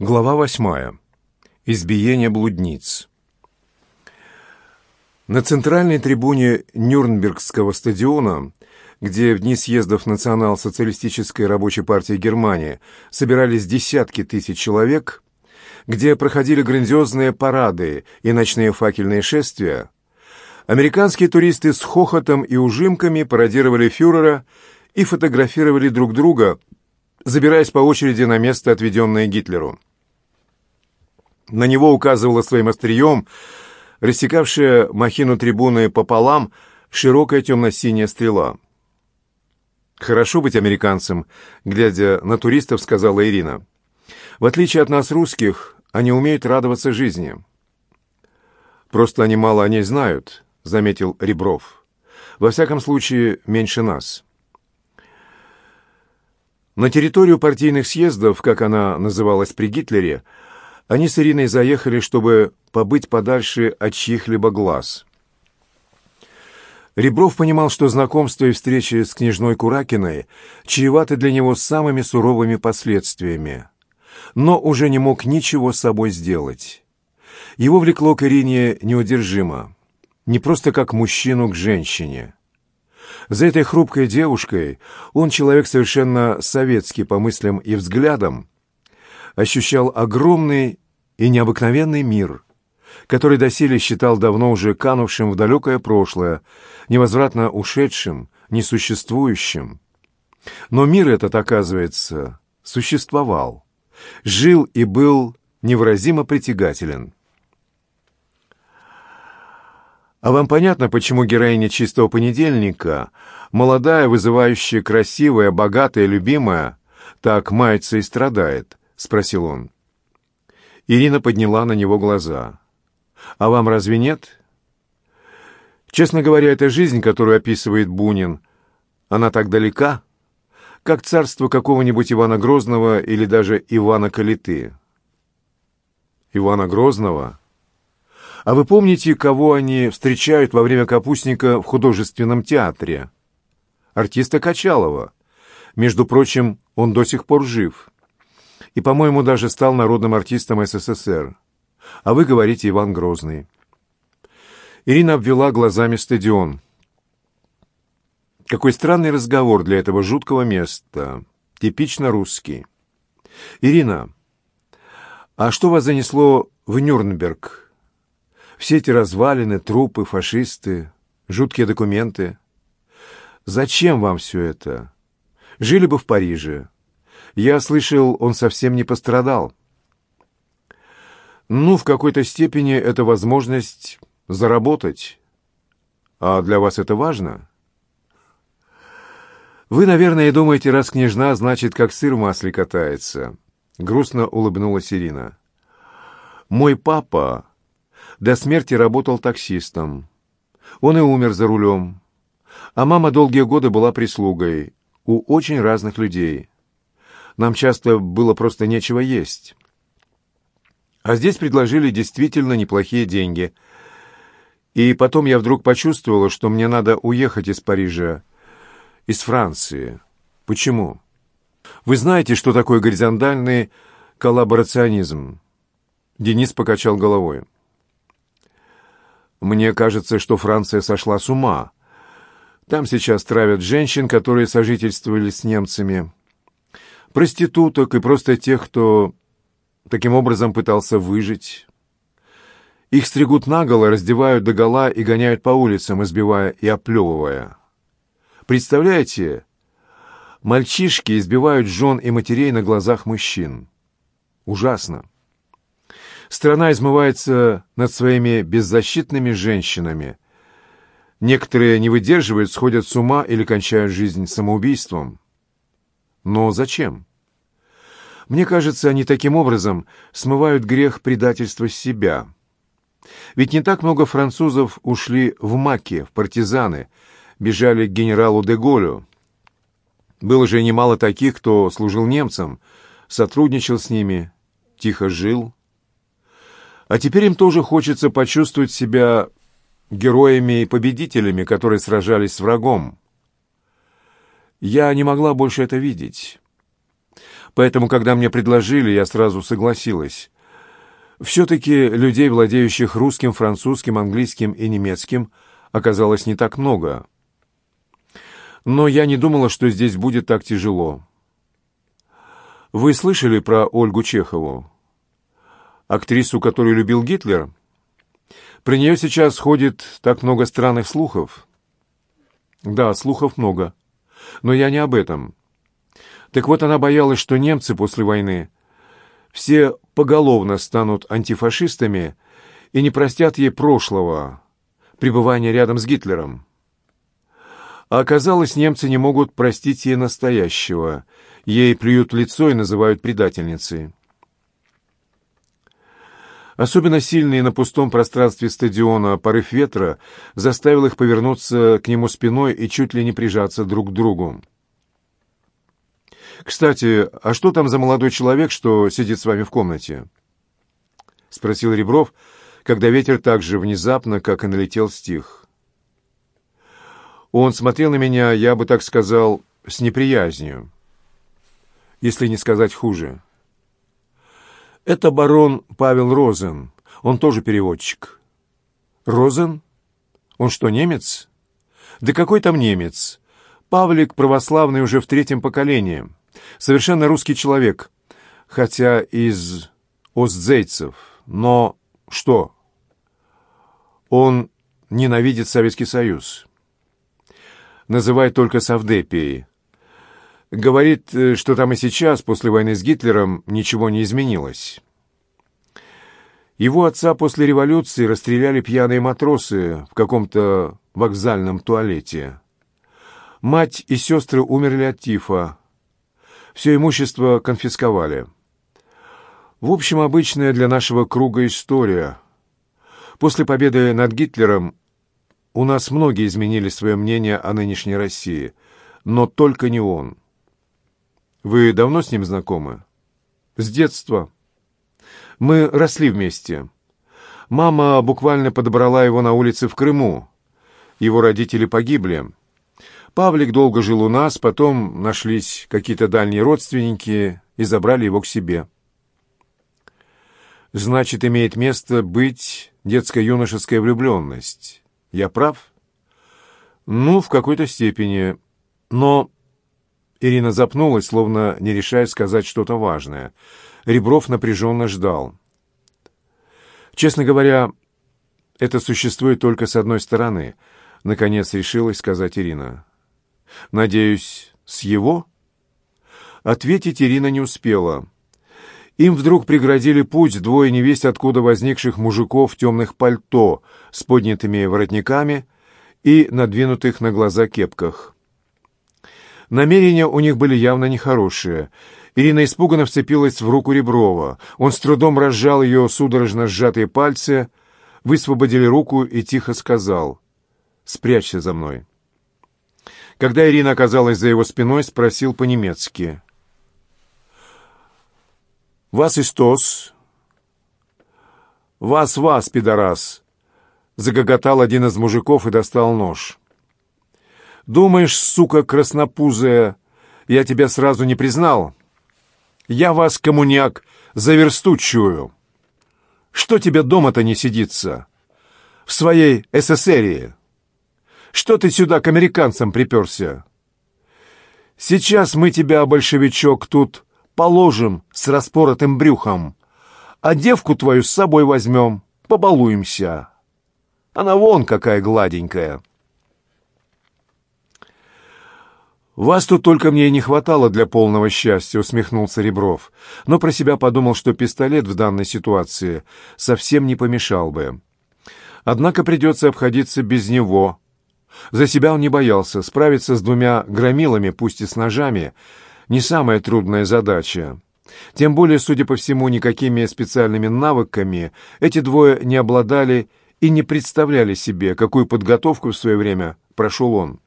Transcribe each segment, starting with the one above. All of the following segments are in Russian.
Глава восьмая. Избиение блудниц. На центральной трибуне Нюрнбергского стадиона, где в дни съездов Национал-социалистической рабочей партии Германии собирались десятки тысяч человек, где проходили грандиозные парады и ночные факельные шествия, американские туристы с хохотом и ужимками пародировали фюрера и фотографировали друг друга, забираясь по очереди на место, отведенное Гитлеру. На него указывала своим острием, рассекавшая махину трибуны пополам, широкая темно-синяя стрела. «Хорошо быть американцем», — глядя на туристов, сказала Ирина. «В отличие от нас, русских, они умеют радоваться жизни». «Просто они мало о ней знают», — заметил Ребров. «Во всяком случае, меньше нас». На территорию партийных съездов, как она называлась при Гитлере, — они с Ириной заехали, чтобы побыть подальше от чьих-либо глаз. Ребров понимал, что знакомство и встречи с княжной Куракиной чреваты для него самыми суровыми последствиями, но уже не мог ничего с собой сделать. Его влекло к Ирине неудержимо, не просто как мужчину к женщине. За этой хрупкой девушкой он, человек совершенно советский по мыслям и взглядам, ощущал огромный и необыкновенный мир, который доселе считал давно уже канувшим в далекое прошлое, невозвратно ушедшим, несуществующим. Но мир этот, оказывается, существовал, жил и был невыразимо притягателен. А вам понятно, почему героиня «Чистого понедельника», молодая, вызывающая, красивая, богатая, любимая, так мается и страдает? — спросил он. — Ирина подняла на него глаза. «А вам разве нет?» «Честно говоря, эта жизнь, которую описывает Бунин, она так далека, как царство какого-нибудь Ивана Грозного или даже Ивана Калиты». «Ивана Грозного?» «А вы помните, кого они встречают во время капустника в художественном театре?» «Артиста Качалова. Между прочим, он до сих пор жив» и, по-моему, даже стал народным артистом СССР. А вы говорите Иван Грозный. Ирина обвела глазами стадион. Какой странный разговор для этого жуткого места. Типично русский. Ирина, а что вас занесло в Нюрнберг? Все эти развалины, трупы, фашисты, жуткие документы. Зачем вам все это? Жили бы в Париже. Я слышал, он совсем не пострадал. Ну, в какой-то степени это возможность заработать. А для вас это важно? Вы, наверное, думаете, раз княжна, значит, как сыр в масле катается. Грустно улыбнулась Ирина. Мой папа до смерти работал таксистом. Он и умер за рулем. А мама долгие годы была прислугой у очень разных людей. Нам часто было просто нечего есть. А здесь предложили действительно неплохие деньги. И потом я вдруг почувствовала, что мне надо уехать из Парижа, из Франции. Почему? Вы знаете, что такое горизонтальный коллаборационизм? Денис покачал головой. Мне кажется, что Франция сошла с ума. Там сейчас травят женщин, которые сожительствовали с немцами проституток и просто тех, кто таким образом пытался выжить. Их стригут наголо, раздевают догола и гоняют по улицам, избивая и оплевывая. Представляете, мальчишки избивают жен и матерей на глазах мужчин. Ужасно. Страна измывается над своими беззащитными женщинами. Некоторые не выдерживают, сходят с ума или кончают жизнь самоубийством. Но зачем? Мне кажется, они таким образом смывают грех предательства с себя. Ведь не так много французов ушли в маки, в партизаны, бежали к генералу де Голю. Было же немало таких, кто служил немцам, сотрудничал с ними, тихо жил. А теперь им тоже хочется почувствовать себя героями и победителями, которые сражались с врагом. Я не могла больше это видеть поэтому, когда мне предложили, я сразу согласилась. Все-таки людей, владеющих русским, французским, английским и немецким, оказалось не так много. Но я не думала, что здесь будет так тяжело. Вы слышали про Ольгу Чехову? Актрису, которую любил Гитлер? Про нее сейчас ходит так много странных слухов. Да, слухов много. Но я не об этом. Так вот, она боялась, что немцы после войны все поголовно станут антифашистами и не простят ей прошлого, пребывания рядом с Гитлером. А оказалось, немцы не могут простить ей настоящего. Ей плюют в лицо и называют предательницей. Особенно сильный на пустом пространстве стадиона порыв ветра заставил их повернуться к нему спиной и чуть ли не прижаться друг к другу. «Кстати, а что там за молодой человек, что сидит с вами в комнате?» — спросил Ребров, когда ветер так же внезапно, как и налетел стих. Он смотрел на меня, я бы так сказал, с неприязнью, если не сказать хуже. «Это барон Павел Розен, он тоже переводчик». «Розен? Он что, немец?» «Да какой там немец?» Павлик православный уже в третьем поколении. Совершенно русский человек, хотя из остзейцев, но что? Он ненавидит Советский Союз. Называет только Савдепией. Говорит, э, что там и сейчас, после войны с Гитлером, ничего не изменилось. Его отца после революции расстреляли пьяные матросы в каком-то вокзальном туалете. Мать и сестры умерли от тифа. Все имущество конфисковали. В общем, обычная для нашего круга история. После победы над Гитлером у нас многие изменили свое мнение о нынешней России, но только не он. Вы давно с ним знакомы? С детства. Мы росли вместе. Мама буквально подобрала его на улице в Крыму. Его родители погибли. Павлик долго жил у нас, потом нашлись какие-то дальние родственники и забрали его к себе. Значит, имеет место быть детско-юношеская влюбленность. Я прав? Ну, в какой-то степени. Но... Ирина запнулась, словно не решая сказать что-то важное. Ребров напряженно ждал. Честно говоря, это существует только с одной стороны, наконец решилась сказать Ирина. Надеюсь, с его? Ответить Ирина не успела. Им вдруг преградили путь двое невесть откуда возникших мужиков в темных пальто с поднятыми воротниками и надвинутых на глаза кепках. Намерения у них были явно нехорошие. Ирина испуганно вцепилась в руку Реброва. Он с трудом разжал ее судорожно сжатые пальцы, высвободили руку и тихо сказал «Спрячься за мной». Когда Ирина оказалась за его спиной, спросил по-немецки. «Вас истос?» «Вас, вас, пидорас!» Загоготал один из мужиков и достал нож. «Думаешь, сука краснопузая, я тебя сразу не признал? Я вас, коммуняк, заверстучую. Что тебе дома-то не сидится? В своей СССРе? Что ты сюда к американцам приперся? Сейчас мы тебя, большевичок, тут положим с распоротым брюхом, а девку твою с собой возьмем, побалуемся. Она вон какая гладенькая. «Вас тут только мне и не хватало для полного счастья», — усмехнулся Ребров, но про себя подумал, что пистолет в данной ситуации совсем не помешал бы. «Однако придется обходиться без него, за себя он не боялся. Справиться с двумя громилами, пусть и с ножами, не самая трудная задача. Тем более, судя по всему, никакими специальными навыками эти двое не обладали и не представляли себе, какую подготовку в свое время прошел он.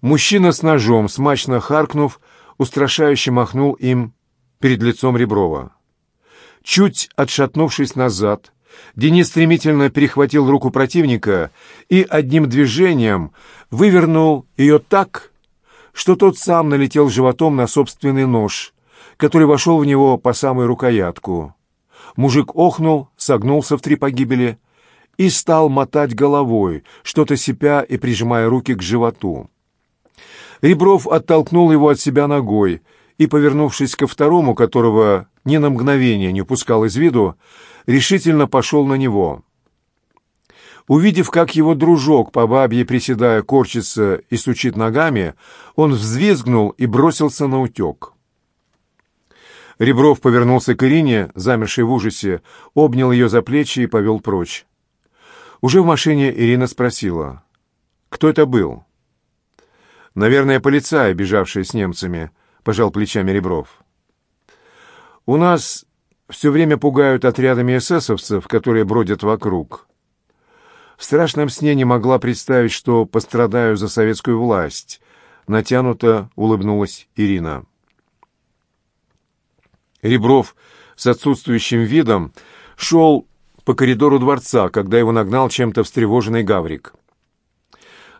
Мужчина с ножом, смачно харкнув, устрашающе махнул им перед лицом Реброва. Чуть отшатнувшись назад, Денис стремительно перехватил руку противника и одним движением вывернул ее так, что тот сам налетел животом на собственный нож, который вошел в него по самую рукоятку. Мужик охнул, согнулся в три погибели и стал мотать головой, что-то сипя и прижимая руки к животу. Ребров оттолкнул его от себя ногой и, повернувшись ко второму, которого ни на мгновение не упускал из виду, решительно пошел на него. Увидев, как его дружок по бабье, приседая, корчится и стучит ногами, он взвизгнул и бросился на утек. Ребров повернулся к Ирине, замершей в ужасе, обнял ее за плечи и повел прочь. Уже в машине Ирина спросила, «Кто это был?» «Наверное, полицаи, бежавший с немцами», — пожал плечами Ребров. «У нас все время пугают отрядами эсэсовцев, которые бродят вокруг. В страшном сне не могла представить, что пострадаю за советскую власть. Натянуто улыбнулась Ирина. Ребров с отсутствующим видом шел по коридору дворца, когда его нагнал чем-то встревоженный Гаврик.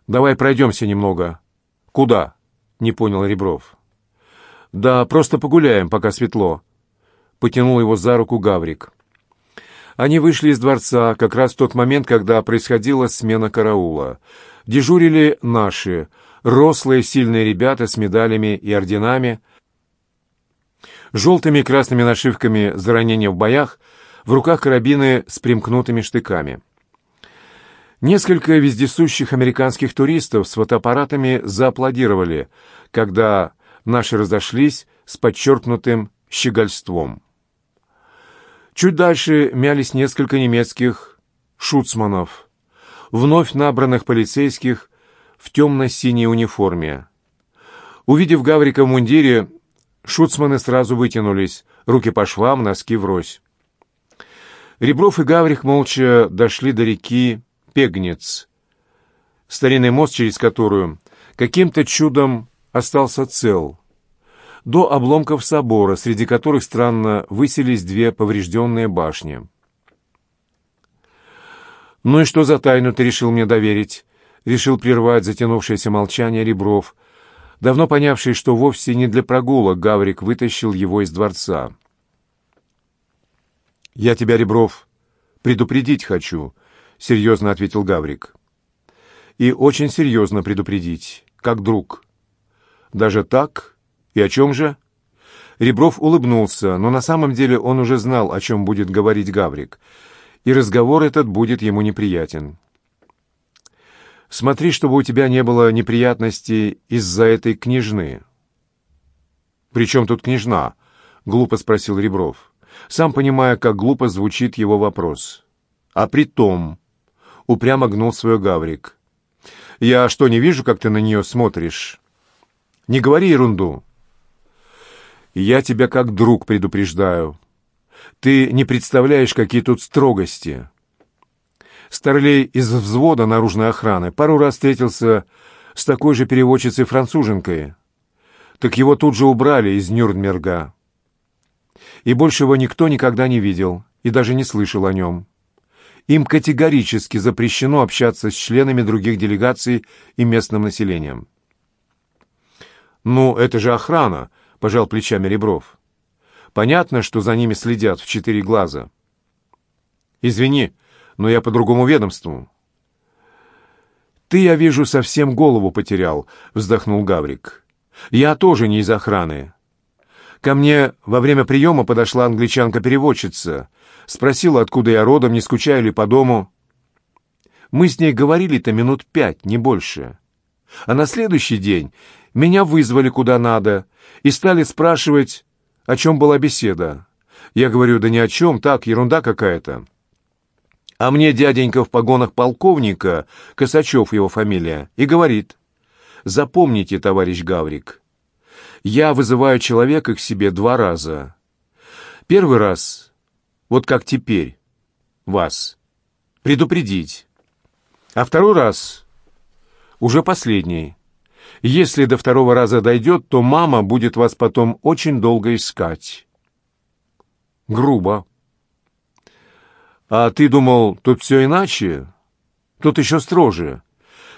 «Давай пройдемся немного». «Куда?» — не понял Ребров. «Да просто погуляем, пока светло», потянул его за руку Гаврик. Они вышли из дворца как раз в тот момент, когда происходила смена караула. Дежурили наши, рослые сильные ребята с медалями и орденами, желтыми и красными нашивками за ранения в боях, в руках карабины с примкнутыми штыками. Несколько вездесущих американских туристов с фотоаппаратами зааплодировали, когда наши разошлись с подчеркнутым щегольством. Чуть дальше мялись несколько немецких шуцманов, вновь набранных полицейских в темно-синей униформе. Увидев Гаврика в мундире, шуцманы сразу вытянулись, руки по швам, носки врозь. Ребров и Гаврик молча дошли до реки Пегнец, старинный мост, через которую каким-то чудом остался цел до обломков собора, среди которых странно выселись две поврежденные башни. «Ну и что за тайну ты решил мне доверить?» Решил прервать затянувшееся молчание Ребров, давно понявший, что вовсе не для прогулок Гаврик вытащил его из дворца. «Я тебя, Ребров, предупредить хочу», — серьезно ответил Гаврик. «И очень серьезно предупредить, как друг. Даже так, «И о чем же?» Ребров улыбнулся, но на самом деле он уже знал, о чем будет говорить Гаврик, и разговор этот будет ему неприятен. «Смотри, чтобы у тебя не было неприятностей из-за этой княжны». «При чем тут княжна?» — глупо спросил Ребров, сам понимая, как глупо звучит его вопрос. «А при том...» — упрямо гнул свой Гаврик. «Я что, не вижу, как ты на нее смотришь?» «Не говори ерунду!» Я тебя как друг предупреждаю. Ты не представляешь, какие тут строгости. Старлей из взвода наружной охраны пару раз встретился с такой же переводчицей-француженкой. Так его тут же убрали из Нюрнберга. И больше его никто никогда не видел и даже не слышал о нем. Им категорически запрещено общаться с членами других делегаций и местным населением. «Ну, это же охрана!» — пожал плечами Ребров. «Понятно, что за ними следят в четыре глаза». «Извини, но я по другому ведомству». «Ты, я вижу, совсем голову потерял», — вздохнул Гаврик. «Я тоже не из охраны». Ко мне во время приема подошла англичанка-переводчица. Спросила, откуда я родом, не скучаю ли по дому. Мы с ней говорили-то минут пять, не больше. А на следующий день меня вызвали куда надо и стали спрашивать, о чем была беседа. Я говорю, да ни о чем, так, ерунда какая-то. А мне дяденька в погонах полковника, Косачев его фамилия, и говорит, запомните, товарищ Гаврик, я вызываю человека к себе два раза. Первый раз, вот как теперь, вас, предупредить. А второй раз, уже последний, если до второго раза дойдет, то мама будет вас потом очень долго искать. Грубо. А ты думал, тут все иначе? Тут еще строже.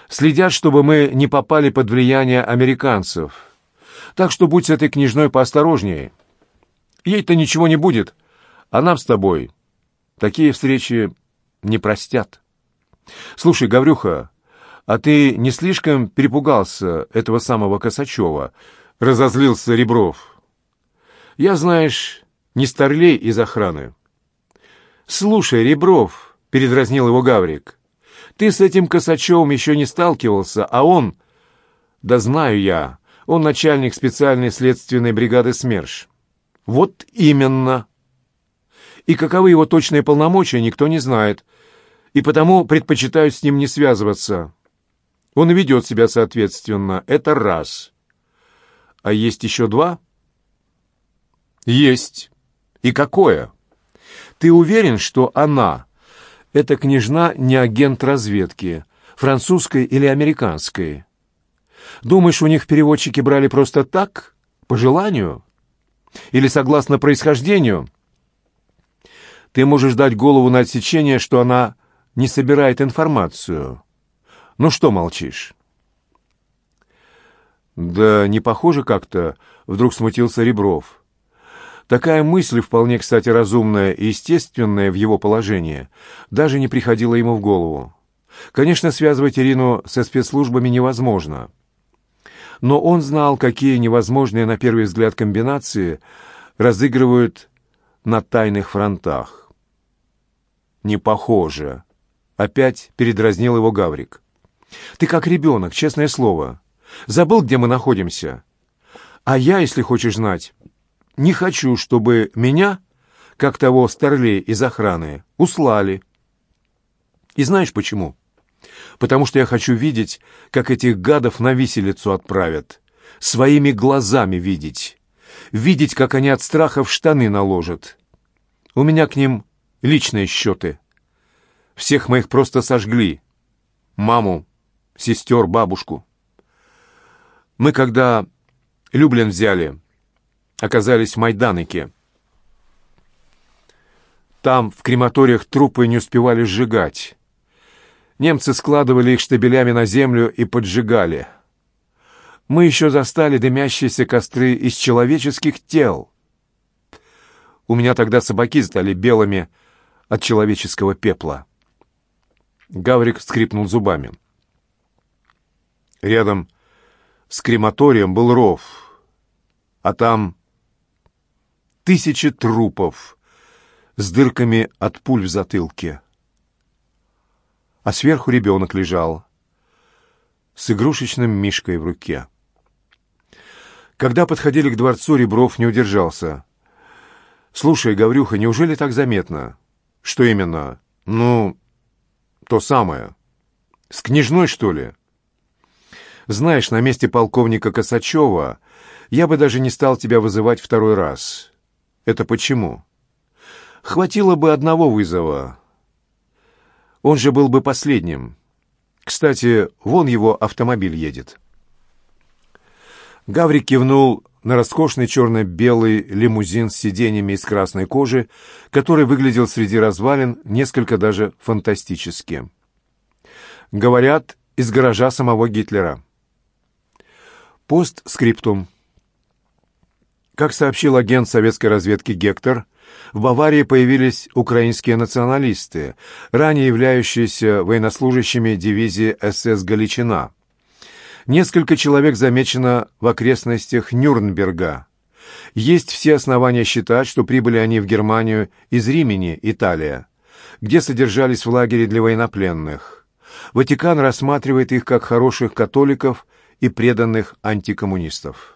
Следят, чтобы мы не попали под влияние американцев. Так что будь с этой княжной поосторожнее. Ей-то ничего не будет, а нам с тобой такие встречи не простят. Слушай, Гаврюха, а ты не слишком перепугался этого самого Косачева?» — разозлился Ребров. «Я, знаешь, не старлей из охраны». «Слушай, Ребров», — передразнил его Гаврик, — «ты с этим Косачевым еще не сталкивался, а он...» «Да знаю я. Он начальник специальной следственной бригады СМЕРШ». «Вот именно». «И каковы его точные полномочия, никто не знает, и потому предпочитают с ним не связываться». Он и ведет себя соответственно. Это раз. А есть еще два? Есть. И какое? Ты уверен, что она, эта княжна, не агент разведки, французской или американской? Думаешь, у них переводчики брали просто так, по желанию? Или согласно происхождению? Ты можешь дать голову на отсечение, что она не собирает информацию. Ну что молчишь?» «Да не похоже как-то», — вдруг смутился Ребров. Такая мысль, вполне, кстати, разумная и естественная в его положении, даже не приходила ему в голову. Конечно, связывать Ирину со спецслужбами невозможно. Но он знал, какие невозможные на первый взгляд комбинации разыгрывают на тайных фронтах. «Не похоже», — опять передразнил его Гаврик. Ты как ребенок, честное слово. Забыл, где мы находимся? А я, если хочешь знать, не хочу, чтобы меня, как того старлей из охраны, услали. И знаешь почему? Потому что я хочу видеть, как этих гадов на виселицу отправят. Своими глазами видеть. Видеть, как они от страха в штаны наложат. У меня к ним личные счеты. Всех моих просто сожгли. Маму, сестер, бабушку. Мы, когда Люблин взяли, оказались в майданыке. Там в крематориях трупы не успевали сжигать. Немцы складывали их штабелями на землю и поджигали. Мы еще застали дымящиеся костры из человеческих тел. У меня тогда собаки стали белыми от человеческого пепла. Гаврик скрипнул зубами. Рядом с крематорием был ров, а там тысячи трупов с дырками от пуль в затылке. А сверху ребенок лежал с игрушечным мишкой в руке. Когда подходили к дворцу, Ребров не удержался. «Слушай, Гаврюха, неужели так заметно?» «Что именно?» «Ну, то самое. С княжной, что ли?» Знаешь, на месте полковника Косачева я бы даже не стал тебя вызывать второй раз. Это почему? Хватило бы одного вызова. Он же был бы последним. Кстати, вон его автомобиль едет. Гаврик кивнул на роскошный черно-белый лимузин с сиденьями из красной кожи, который выглядел среди развалин несколько даже фантастически. Говорят, из гаража самого Гитлера. Постскриптум. Как сообщил агент советской разведки Гектор, в Баварии появились украинские националисты, ранее являющиеся военнослужащими дивизии СС «Галичина». Несколько человек замечено в окрестностях Нюрнберга. Есть все основания считать, что прибыли они в Германию из Римени, Италия, где содержались в лагере для военнопленных. Ватикан рассматривает их как хороших католиков, и преданных антикоммунистов.